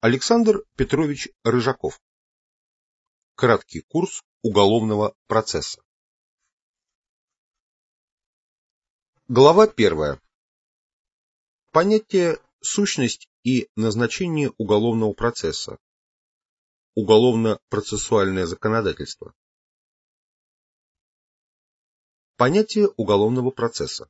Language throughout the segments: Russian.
Александр Петрович Рыжаков. Краткий курс уголовного процесса. Глава первая. Понятие «сущность» и назначение уголовного процесса. Уголовно-процессуальное законодательство. Понятие уголовного процесса.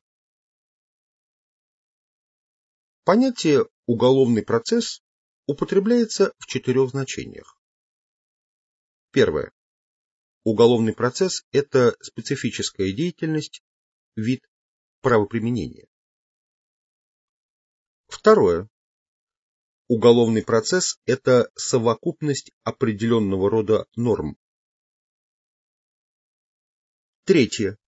Понятие «уголовный процесс» употребляется в четырех значениях. Первое. Уголовный процесс – это специфическая деятельность, вид правоприменения. Второе. Уголовный процесс – это совокупность определенного рода норм. Третье.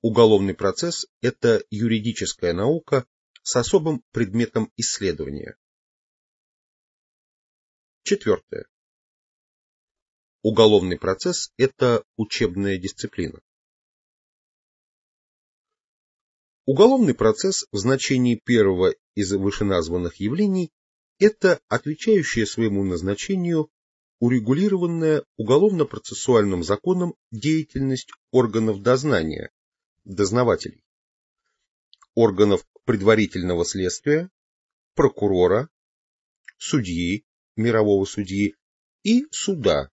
Уголовный процесс – это юридическая наука с особым предметом исследования. Четвертое. Уголовный процесс – это учебная дисциплина. Уголовный процесс в значении первого из вышеназванных явлений – это отвечающая своему назначению урегулированная уголовно-процессуальным законом деятельность органов дознания, дознавателей, органов предварительного следствия, прокурора, судьи, мирового судьи и суда,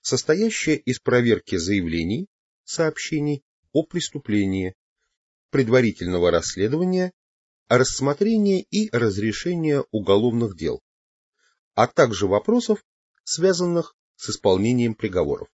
состоящая из проверки заявлений, сообщений о преступлении, предварительного расследования, рассмотрения и разрешения уголовных дел, а также вопросов, связанных с исполнением приговоров.